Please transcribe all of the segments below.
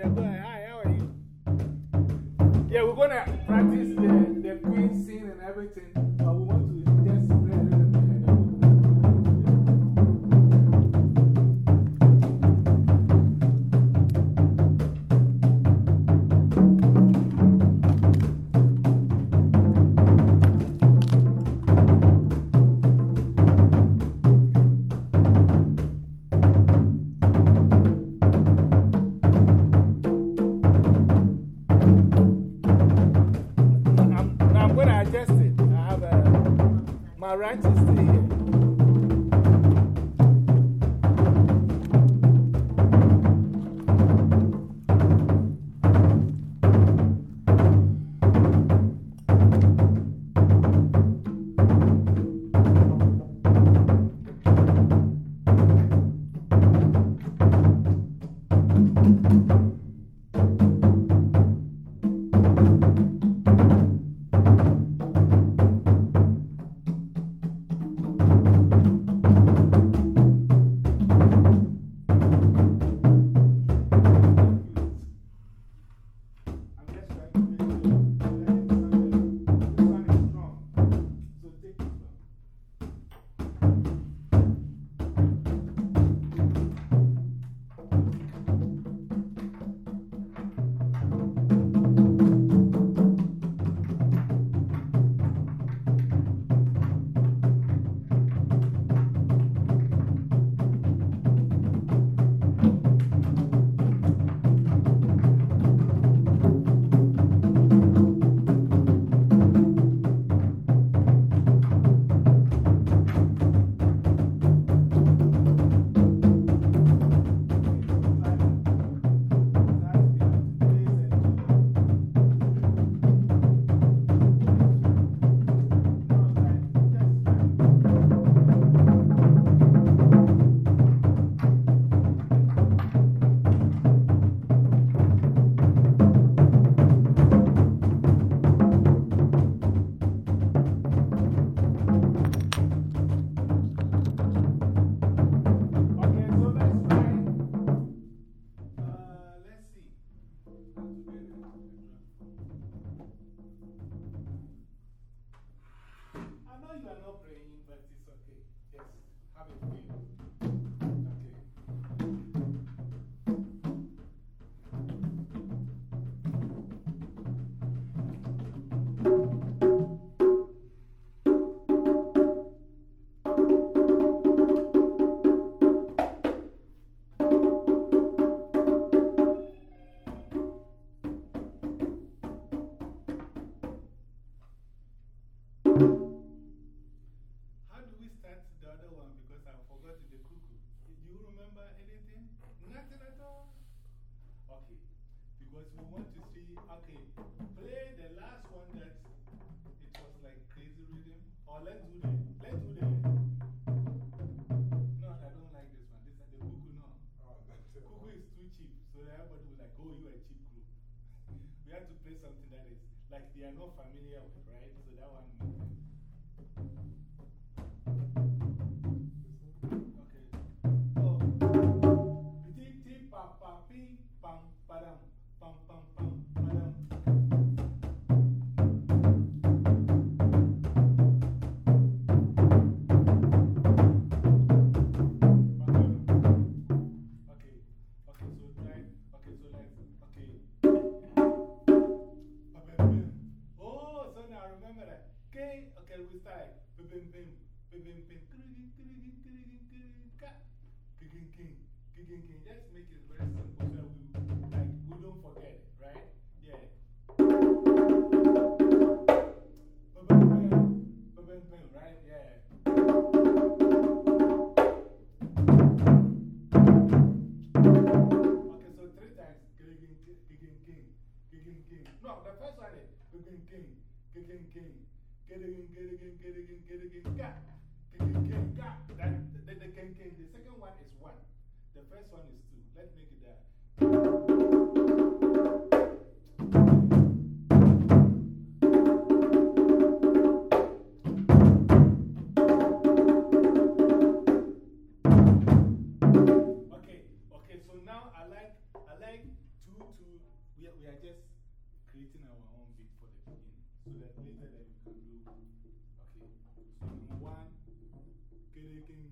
Yeah, go ahead. Or let's do the, Just make it very simple so we, like, we don't forget it, right? Yeah. Right? Yeah. Okay, so three times. No, the first one is kicking, king. Kicking, king. Kirigin, kirigin, kirigin, kirigin, ka. Kicking, king, ka. That, the, second one is one. The first one is two. Let's make it that. Okay, okay, so now I like, I like two, two, we are, we are just creating our own beat for the beginning so that later that we can do. Okay. One, Kereking,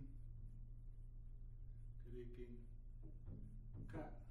Kereking, cut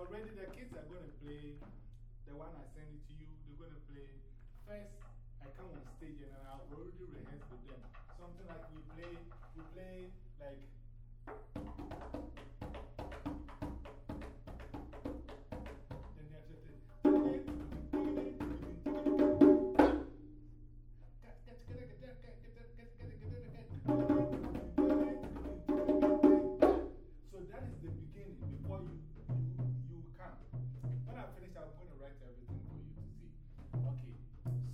already the kids are going to play the one I send it to you, they're going to play. First, I come on stage and I've already rehearsed with them. Something like we play, we play like.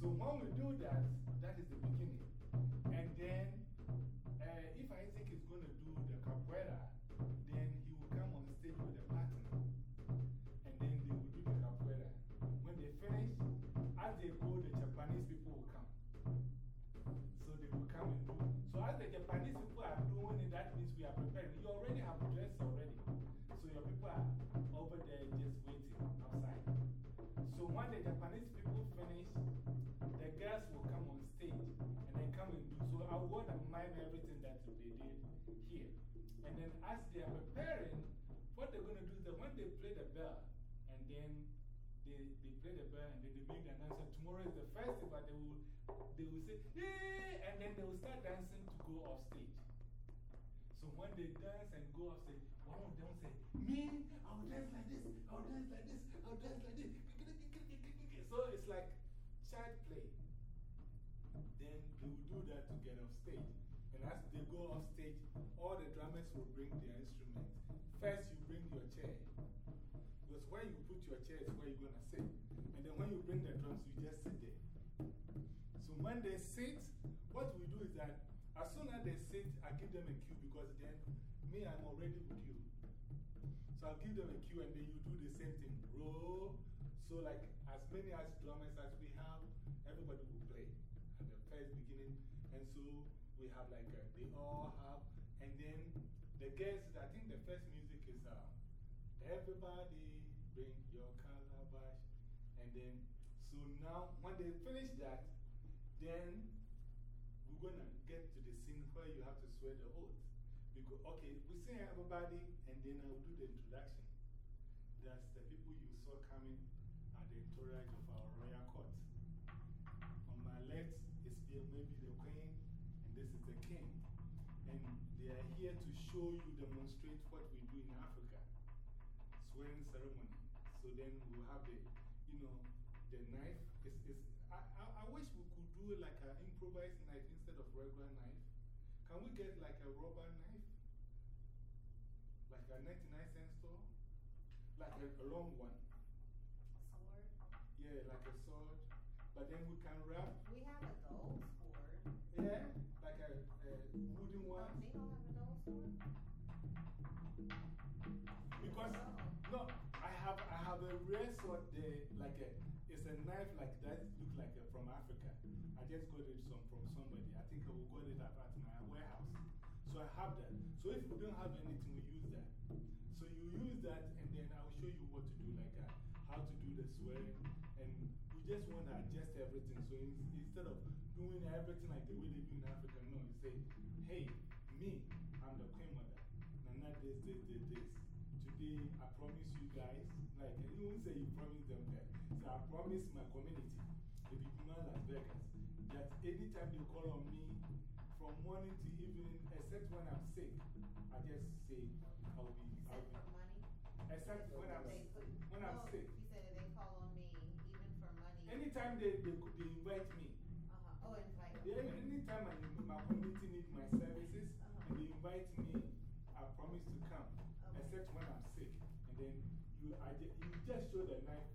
So when we do that, want everything that they did here. And then as they are preparing, what they're going to do is that when they play the bell and then they, they play the bell and then they make the announcement, tomorrow is the festival, they will, they will say, yay, and then they will start dancing to go off stage. So when they dance and go off stage, one of them say, Me, I'll dance like this, I'll dance like this, I'll dance like this. So it's like So, like, as many as drummers as we have, everybody will play at the first beginning. And so we have like, a, they all have, and then the guests, I think the first music is uh, Everybody Bring Your Calabash. And then, so now when they finish that, then we're going to get to the scene where you have to swear the oath. Because, okay, we sing everybody, and then I'll do the introduction. That's the people you saw coming at the entourage of our royal court. On my left is the, maybe the queen, and this is the king. And they are here to show you, demonstrate what we do in Africa. Swearing ceremony. So then we'll have the, you know, the knife. Is, is, I, I, I wish we could do like an improvised knife instead of regular knife. Can we get like a rubber knife? Like a 99 cent store? Like a, a long one. Sword. Yeah, like a sword. But then we can wrap. Just got it some, from somebody. I think I will got it at, my warehouse. So I have that. So if we don't have anything, we use that. So you use that, and then I'll show you what to do, like uh, how to do the swearing. And we just want to adjust everything. So in, instead of doing everything like the way they do in Africa, no, you say, morning to evening, except when I'm sick, I just say, I'll be, I'll be. for money? Except when I'm, put- when I'm oh, sick. He said they call on me even for money. Anytime they, they, they invite me, Uh-huh. Oh, invite Yeah, any- anytime I, my community needs my services -huh. and they invite me, I promise to come, Okay. except when I'm sick. And then you you, I you just show the knife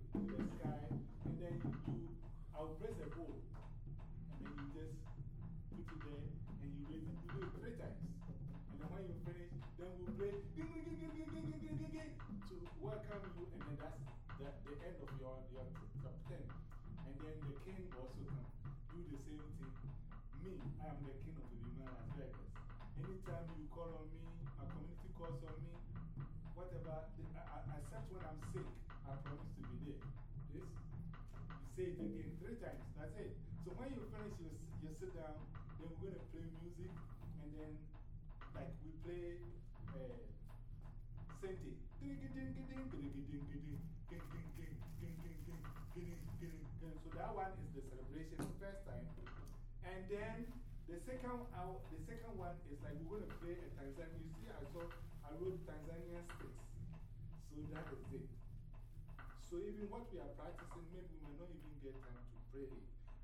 and you listen to it three times. And then when you finish, then we play to welcome you, and then that's the, the end of your, your top 10. And then the king also can do the same thing. Me, I am the king of the man Las Anytime you call on me, play uh. So that one is the celebration the first time. And then the second, hour, the second one is like we're going to play a Tanzanian. You see, I saw, I wrote Tanzanian sticks. So that is it. So even what we are practicing, maybe we might not even get time to pray.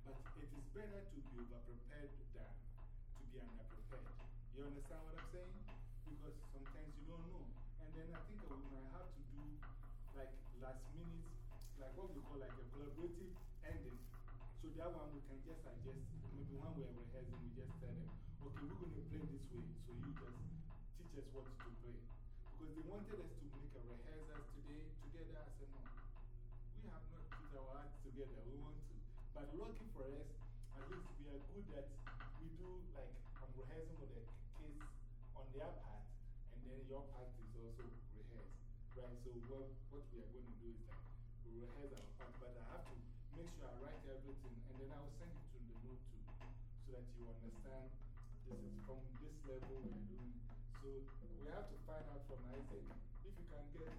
But it is better to be over prepared than to be under prepared. You understand what I'm saying? Because sometimes you don't know. And then I think we might have to do like last minute, like what we call like a collaborative ending. So that one we can just adjust. Maybe when we're rehearsing, we just tell them, okay, we're going to play this way. So you just teach us what to play. Because they wanted us to make a rehearsal today together. I said, no, we have not put our hearts together. We want to. But lucky for us, at least we are good that we do like I'm rehearsing with the kids on their part, and then your part is? So, what, what we are going to do is that we rehearse our part, but I have to make sure I write everything, and then I will send it to the note too, so that you understand this is from this level we are doing. So, we have to find out from Isaac if you can get,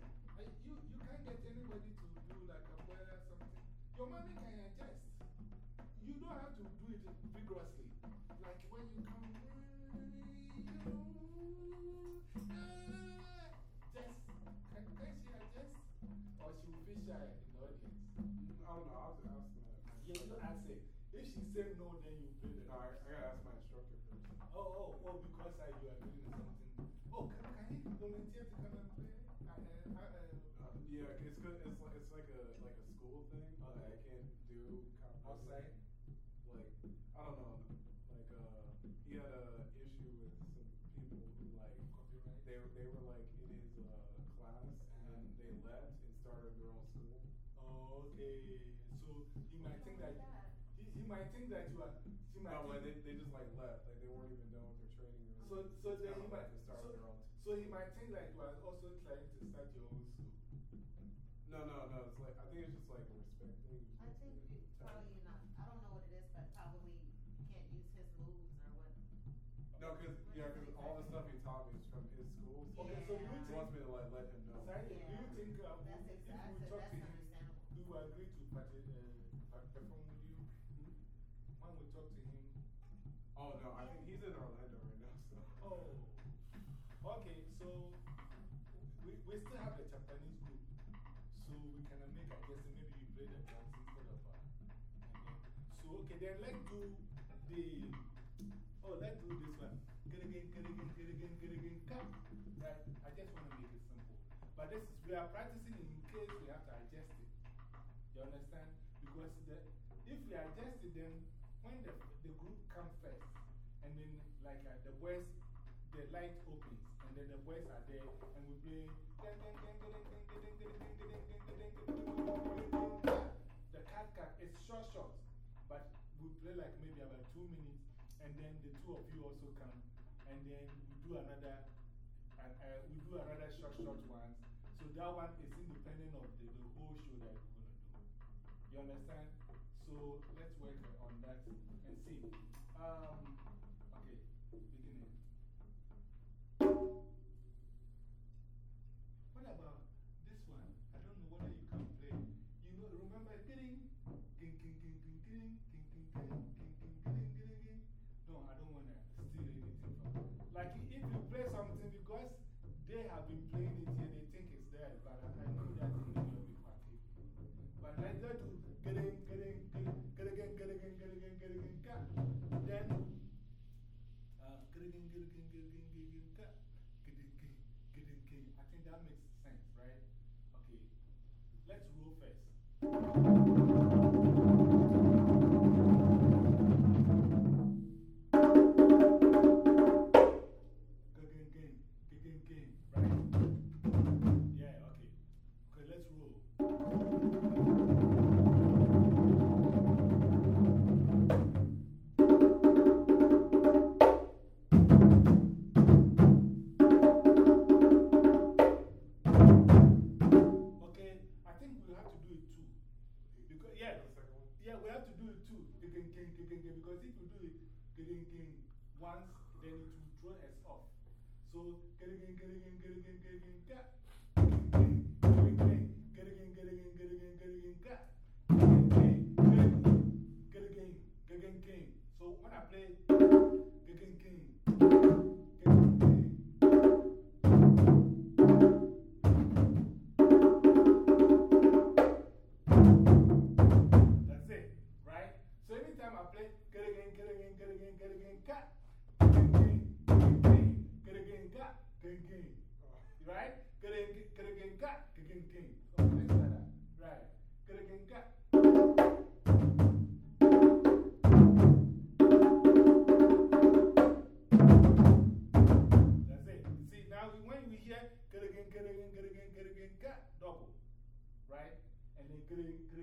you, you can't get anybody to do like a prayer or something. Your mommy can adjust. You don't have to do it vigorously. Might think that you are, he might oh, No, like, they, they just like left. Like, they weren't even done with their training. or so, so then like might, we can make adjustment. Maybe you play the drums instead of. Uh, and so, okay, then let's do the. Oh, let's do this one. Get again, get again, get again, get again, come. I just want to make it simple. But this is, we are practicing in case we have to adjust it. You understand? Because the, if we adjust it, then when the, the group come first, and then like uh, the boys, the light opens, and then the boys are there, and we play. And then the two of you also come, and then we do another, and uh, we do another short, short one. So that one is independent of the, the whole show that we're going to do. You understand? So let's work on that and see. Um, that makes because if we do it again, again, once, then it will throw us off. So, get again, get again, get again, get again, get. Get again, get again, get again, get again, get again, get. Get again, get again, get again, get again, get. So, when I play, get again, Right? Again, get. Oh, let's try that. Right. Get again, cut. That's it. See, now when we hear again, get again, cut, double. Right? And then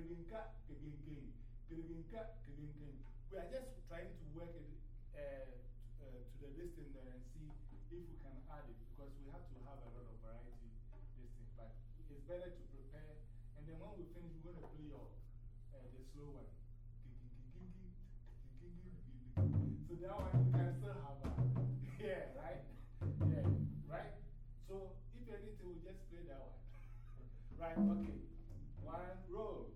again, get. Get again, cut, get again, get. We are just trying to work it uh, uh, to the listing there and see if we can add it because we have to have a lot of variety this thing. But it's better to prepare. And then when we finish, we're going to play your, uh, the slow one. So that one you can still have a, yeah, right? Yeah, right? So if anything, we just play that one. right, okay. One, roll.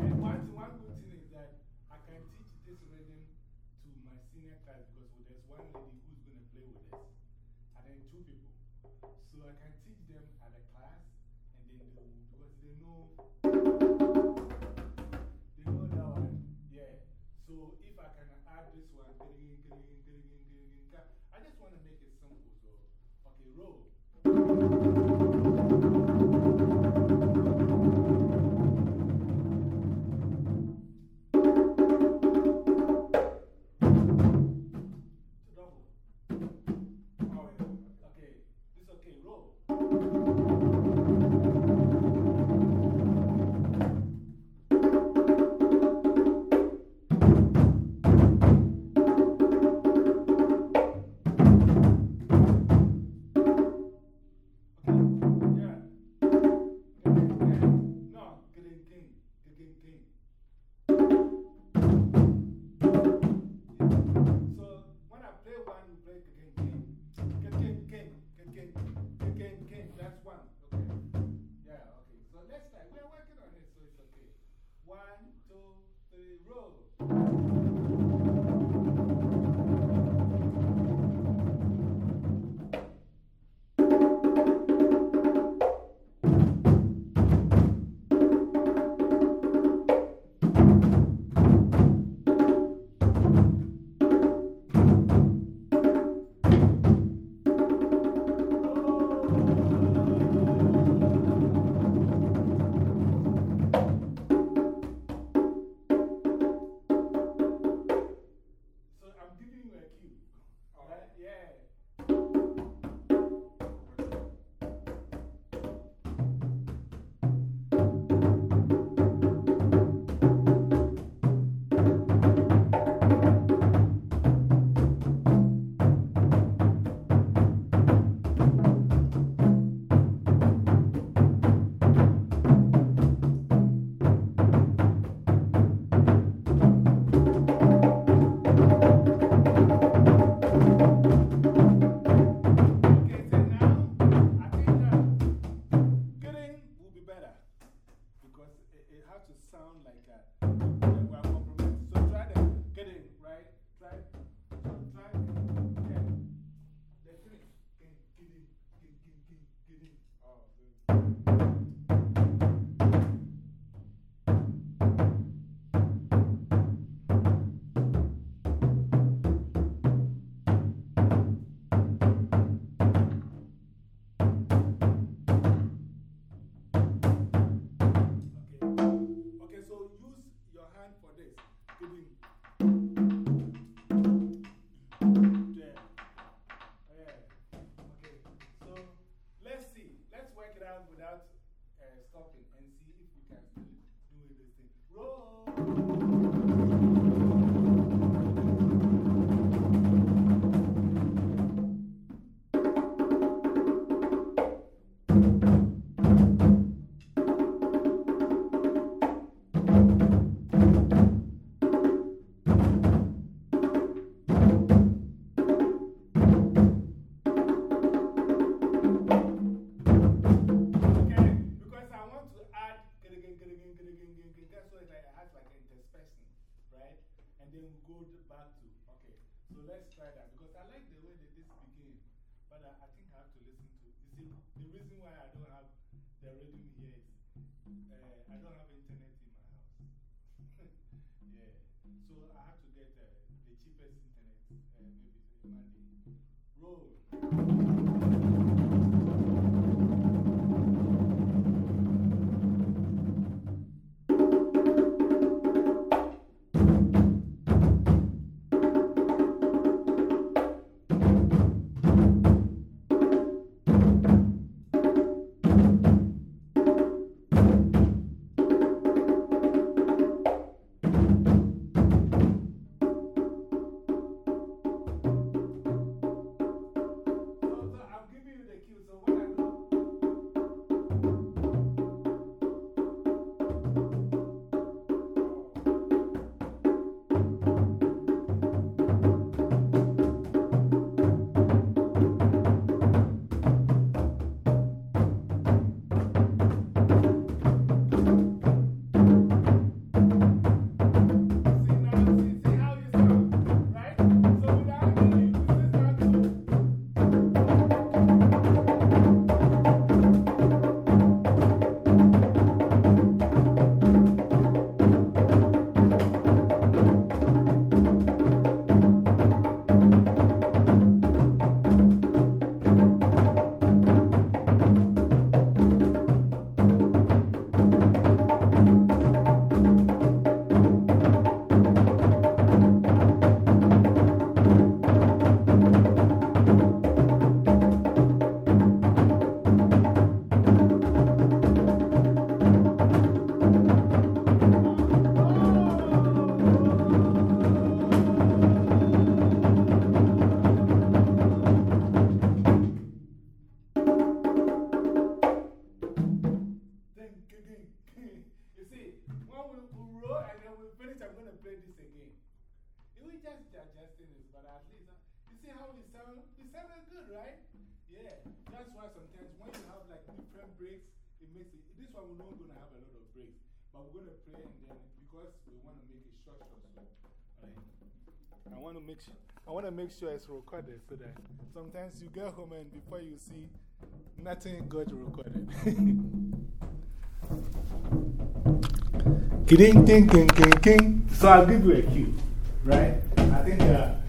And one, one good thing is that I can teach this rhythm to my senior class because there's one lady who's going to play with us, and then two people. So I can teach them at a class, and then they will, because they know. They know that one. Yeah. So if I can add this one, I just want to make it simple. So, okay, roll. Two, three, roll. without uh, stopping and see if we can do it. Roll! then we go back to, okay, so let's try that because I like the way that this began, but I, I think I have to listen to. You see, the reason why I don't have the rhythm here is、uh, I don't have internet in my house. yeah, so I have to get uh, the cheapest internet, uh, maybe Monday. Roll. Just this, but at least, uh, you see how it sounds? It sounded good, right? Yeah. That's why sometimes when you have like different breaks, it makes it. This one we're not going to have a lot of breaks, but we're going to play and then because we want to make it short, short. Right? I want to make sure. I want to make sure it's recorded so that sometimes you get home and before you see, nothing got recorded. King, king, king, king, king. So I'll give you a cue, right? I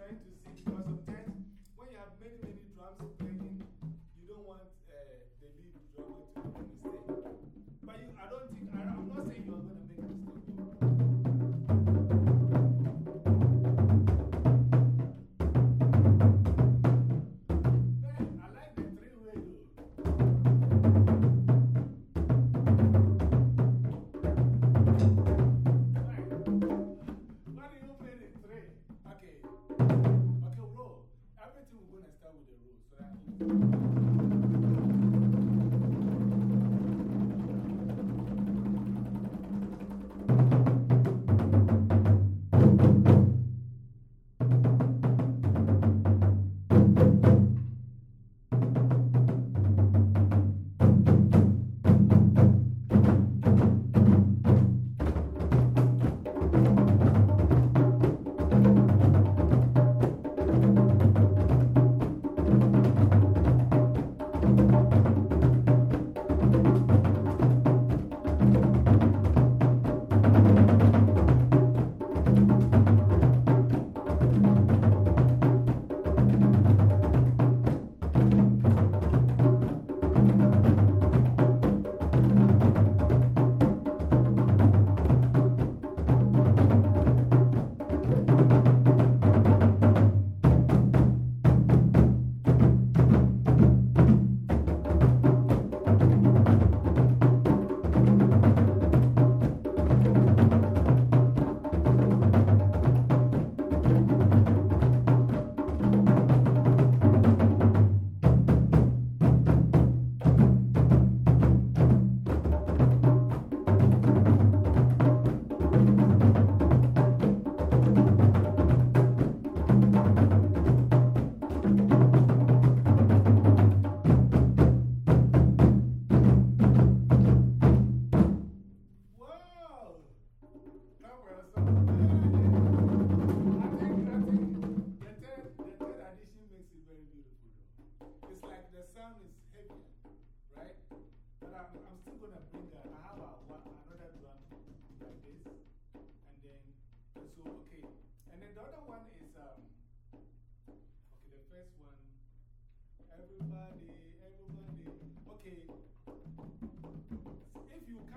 trying to see because sometimes when you have many, many drums playing, you don't want uh, the lead drummer to make a mistake. But you, I don't think, I, I'm not saying you're going to make a mistake.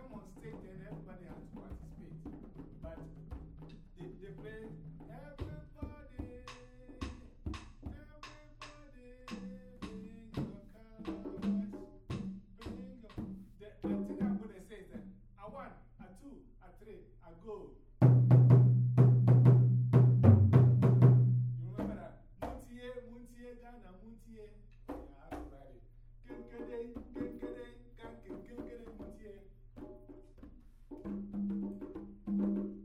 Come on stage, then everybody has to participate. But they, they play everybody, everybody, bring your cars, bring. The, the thing I'm going to say is that a one, a two, a three, a go. You remember that? Muntie, Muntie, Ghana, Muntie. Yeah, I have to write it. Kinkade, kinkade, kankin, kinkade, Muntie. Okay, so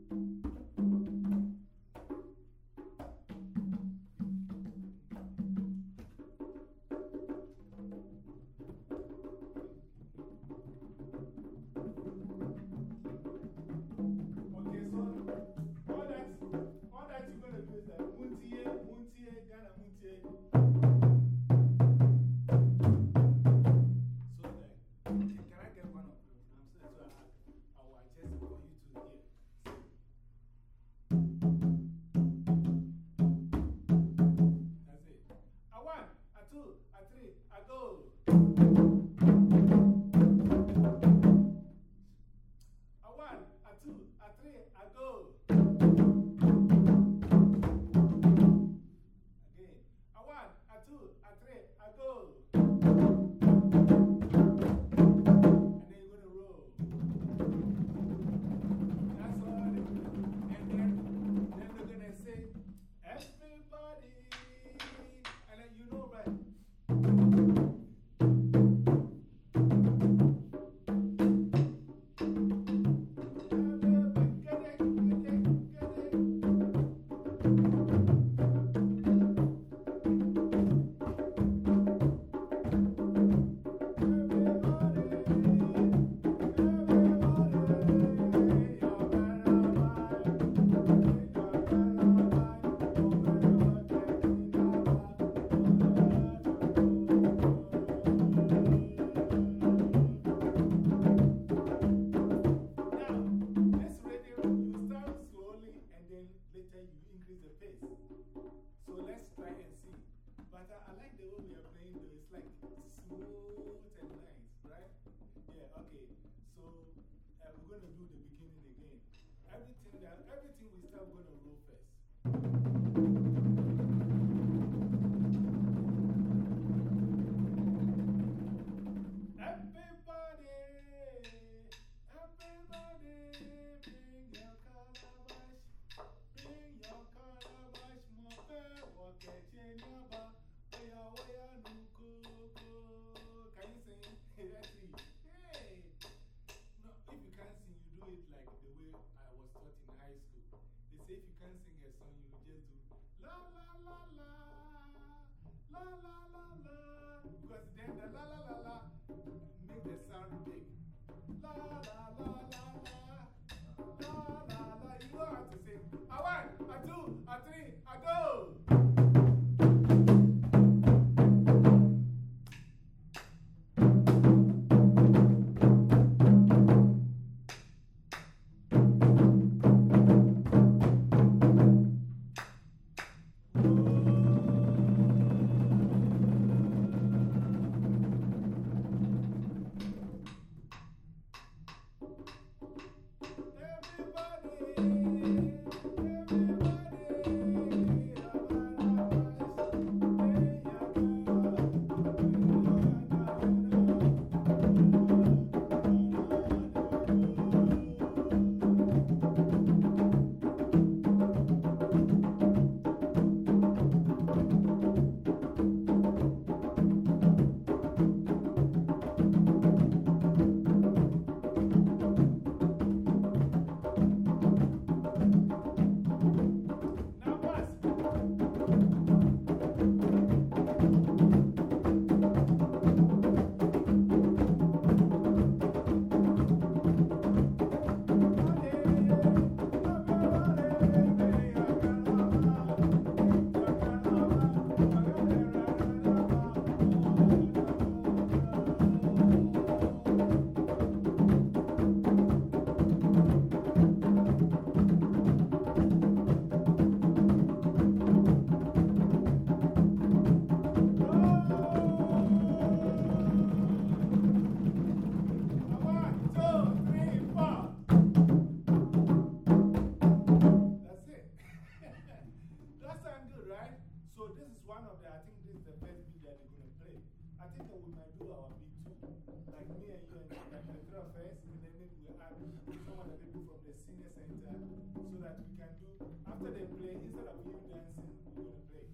dancing we're going to play,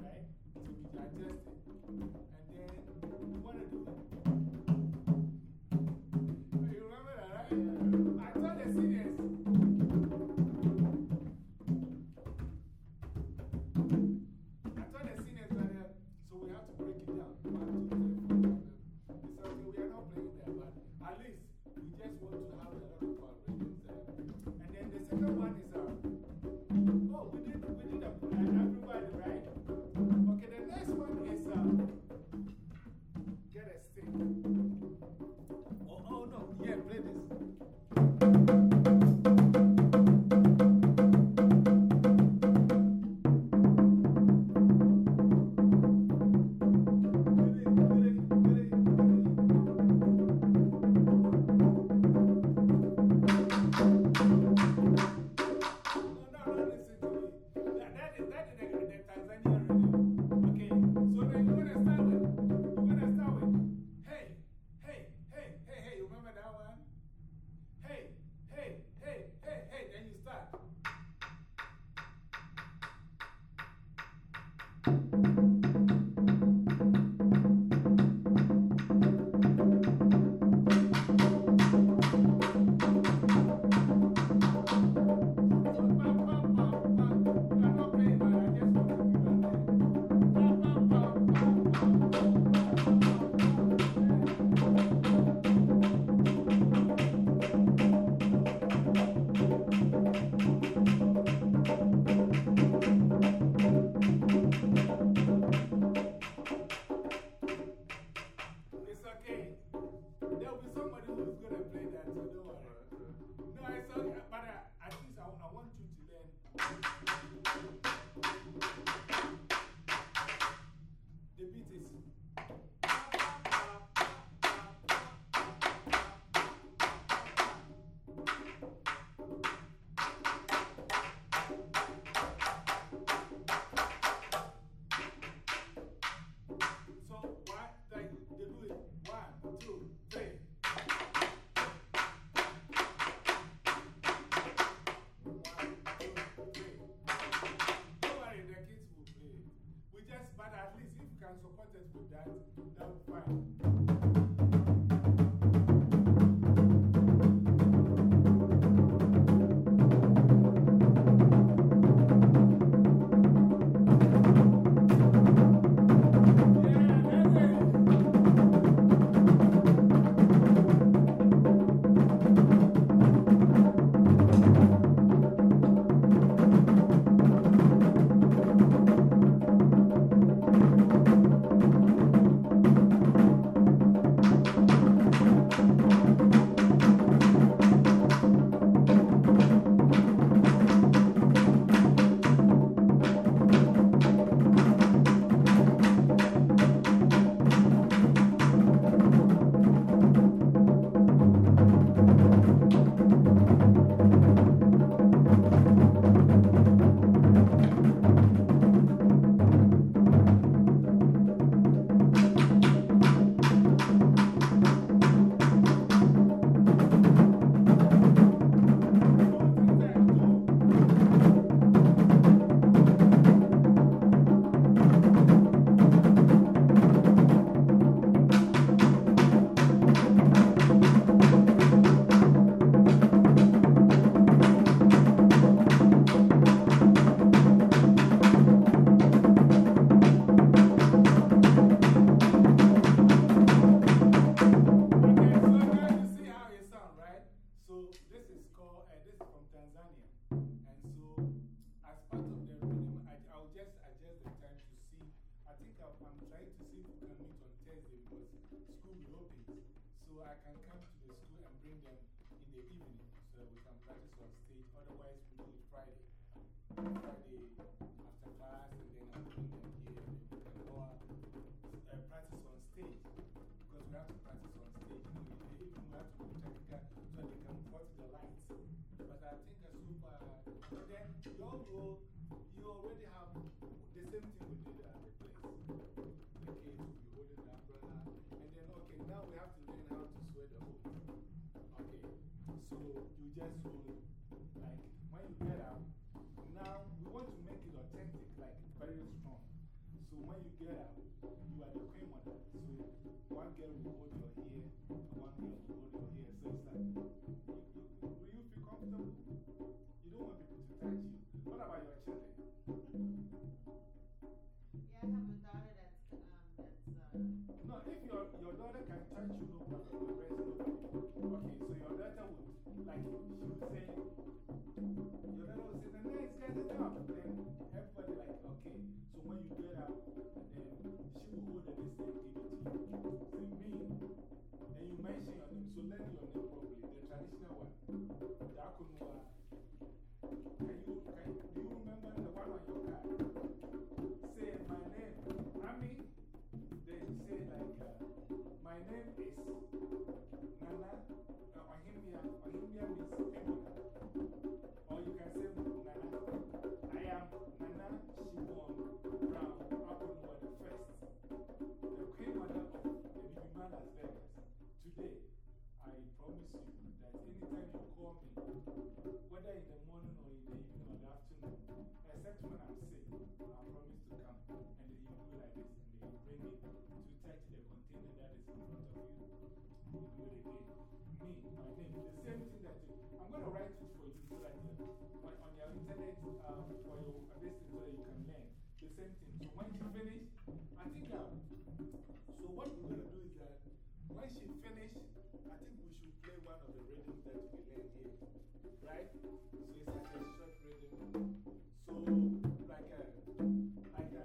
right? So we adjust it. And then we want to do fight, don't fight. So I can come to the school and bring them in the evening so we can practice on stage. Otherwise, we do it Friday. Friday When you are the queen mother. So one girl will hold your hair, and one girl will hold your hair. So it's like, you, you, will you feel comfortable? You don't want people to touch you. What about your children? Yeah, I have No, if your, your daughter can touch you, no problem. The rest, nobody. Okay, so your daughter would, like, she would say, your daughter would say, the nice get it up. Then everybody, like, okay. So when you get out, then she will hold the list and give it to you. Say, me. Then you mention your name. So learn your name properly. The traditional one. The. Can you, can, do you remember the one on your card? Say, my name, Ami. Then you say, like, uh, my name is Nana. Uh, Ohimia. Means Emina. Or you can say, Nana. I am Nana Shimon Brown Akunwa the first, the queen mother of the Bibiman Las Vegas. Today, I promise you that anytime you call me, whether in the morning or in the evening or the afternoon, except when I'm sick, I promise to come. And then you do like this, you bring it to touch the container that is in front of you. You do it again. Me, my name, the same thing that you, I'm going to write it for you so that uh, on, your internet um, for your uh, this thing so that you can learn. The same thing. So when she finish, I think, um, so what we're going to do is that when she finish, I think we should play one of the rhythms that we learned here. Right? So it's like a short rhythm. So, like a, like a,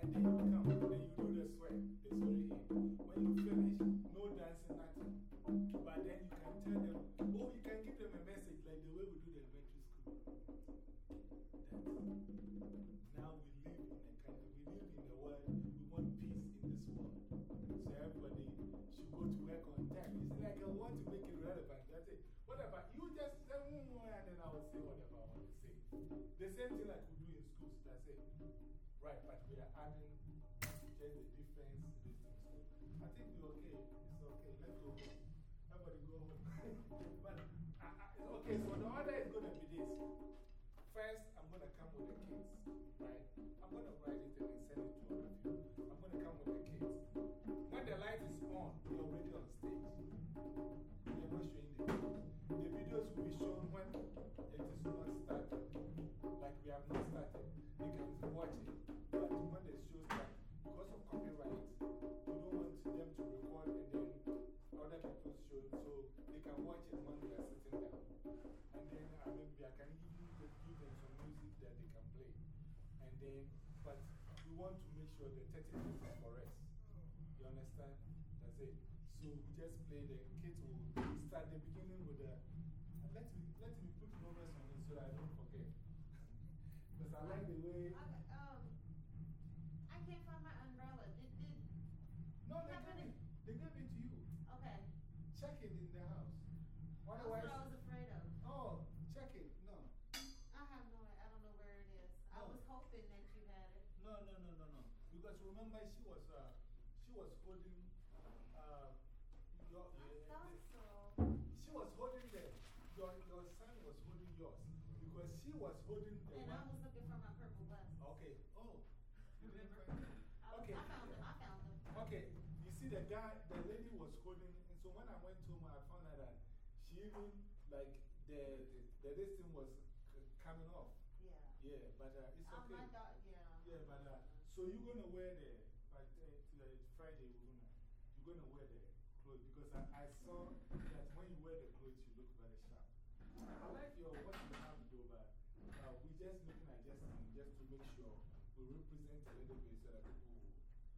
it's already When you finish, no dancing, nothing. But then you can tell them, oh, you can give them a message like the way we do the elementary school. That's, now we live in a country, we live in a world, we want peace in this world. So everybody should go to work on time. It's like I want to make it relevant. That's it. Whatever. You just say, mm, -hmm, and then I will say whatever I want to say. The same thing like we do in schools. That's it. Right, but we are adding the I think we're okay. It's okay. Let's go home. Everybody go home. but I, I, okay, so the order is going to be this. First, I'm going to come with the kids, right? I'm going to write it and send it to all of you. I'm going to come with the kids. When the light is on, you're already on stage. They're not showing the videos. The videos will be shown when it is not started. Like we have not started. You can watch it. But when the show starts, because of copyright, we don't want them to record and then other people's show. So they can watch it when they are sitting down. And then I maybe I can even give give them some music that they can play. And then, but we want to make sure the 30 minutes is for us. You understand? That's it. So we just play the kids will start the beginning with the. Let me, let me put numbers on it so that I don't forget. Because I like the way. Okay, um, I can't find my umbrella. Did, did, No, they How gave, many- it, they gave it to you. okay. Check it in the house. That's what Otherwise, I was afraid of. oh, check it. No. I have no, I don't know where it is. I No. was hoping that you had it. No, no, no, no, no. Because remember, she was, uh, she was holding, uh, your, uh, the- so. she was holding the, your, your son was holding yours. Because she was holding the And I was looking for my purple glasses. Okay. Oh. You didn't find it? I, was- Okay. I found them, I found them. Okay. You see, the guy, the lady was holding, and so when I went home, I found out that she even, like, the, the, the this thing was coming off. Yeah. Yeah, but uh, it's okay. my dog, yeah. Yeah, but uh, so you're going to wear the, but uh, Friday, we're gonna, you're going to wear the clothes because I, I saw that when you wear the clothes, you look very sharp. I like your what you have though, but uh, we just making adjustment just to make sure we represent a little bit so that people.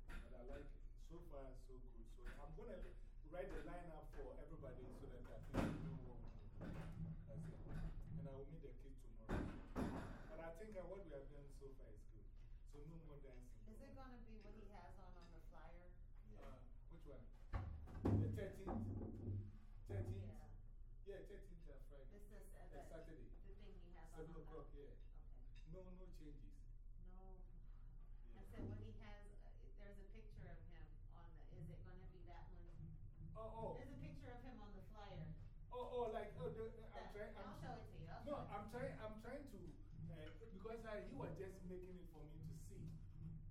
But I like it. So far, so good. So I'm going to write the lineup for everybody so that I think we know what we do. That's it. And I will meet the kids tomorrow. But I think uh, what we have done so far is good. So no more dancing. Is it going to be what he has on on the flyer? Uh, which one? The 13th. 13th? Yeah. Yeah, 13th uh, Friday. It's this, uh, Uh, the, Saturday. the thing he has 7 on on the. o'clock, yeah. Okay. No, no changes. No. I said what he has, uh, there's a picture of him on the, is it going to be that one? Oh, oh. There's a picture of him on the flyer. Oh, oh, like, oh, the, I'm trying. I'm, I'll show it to you. I'll No, show it to I'm trying, I'm trying to, uh, because I, he was just making it for me to see.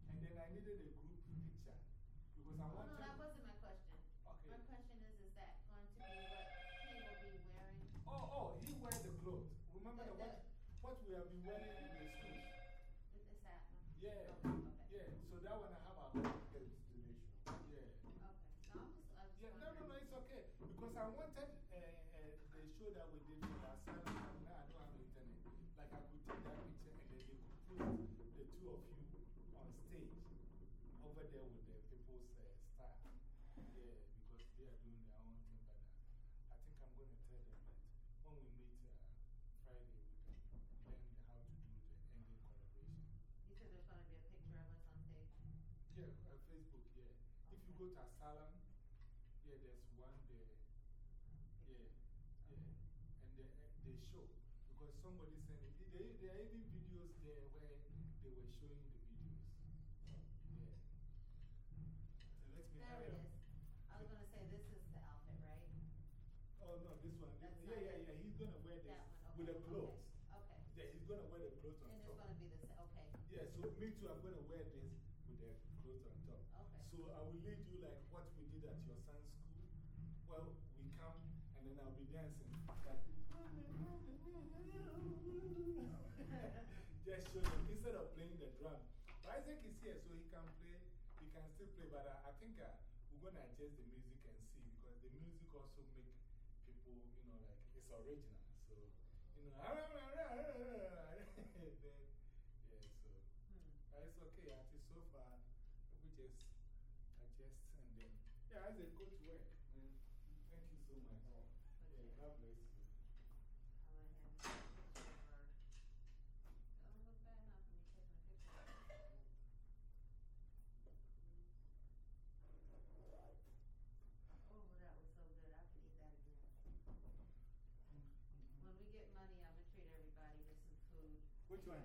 And then I needed a group picture. Because I Oh, wanted. no, that wasn't my question. Okay. My question is, is that going to be what he will be wearing? Oh, oh, he wear the clothes. Remember The- the, what, what we have been wearing in the schools? Is is that one? Yeah. Okay, okay. Yeah, so that one I have a whole destination. Yeah. Okay. No, I'm just, I was Yeah, no, no, no, wondering. it's okay. Because I wanted uh, uh, the show that we did for our son. Now I don't have internet. Like I could take that picture and then they could put the two of you on stage over there with the people's uh, staff. Yeah, because they are doing their own thing. But uh, I think I'm going to tell them that when we meet uh, Friday, we can learn how to do the ending collaboration. You said there's going to be a picture of us on stage? Yeah, uh, Facebook, yeah. If you go to Asylum, yeah, there's one there. Yeah, yeah. And they, show. Because somebody sent it. There, there are even videos there where they were showing the videos. Yeah. So let me There it up. is. I was going to say, this is the outfit, right? Oh, no, this one. That's yeah, yeah, yeah. He's going to wear this with the clothes. Okay. Yeah, he's going to wear the clothes on top. And it's going to be the, sa- okay. Yeah, so me too, I'm going to wear this with the clothes on top. Okay. So I will lead you like what we did at your son's school. Well, we come and then I'll be dancing. Like, just show them instead of playing the drum. But Isaac is here, so he can play, he can still play. But I, I think uh, adjust the music and see because the music also make people, you know, like it's original. So, you know, then, yeah, so. Hmm. It's okay. I think so far we just adjust and then. Yeah, I said go to work. Which one?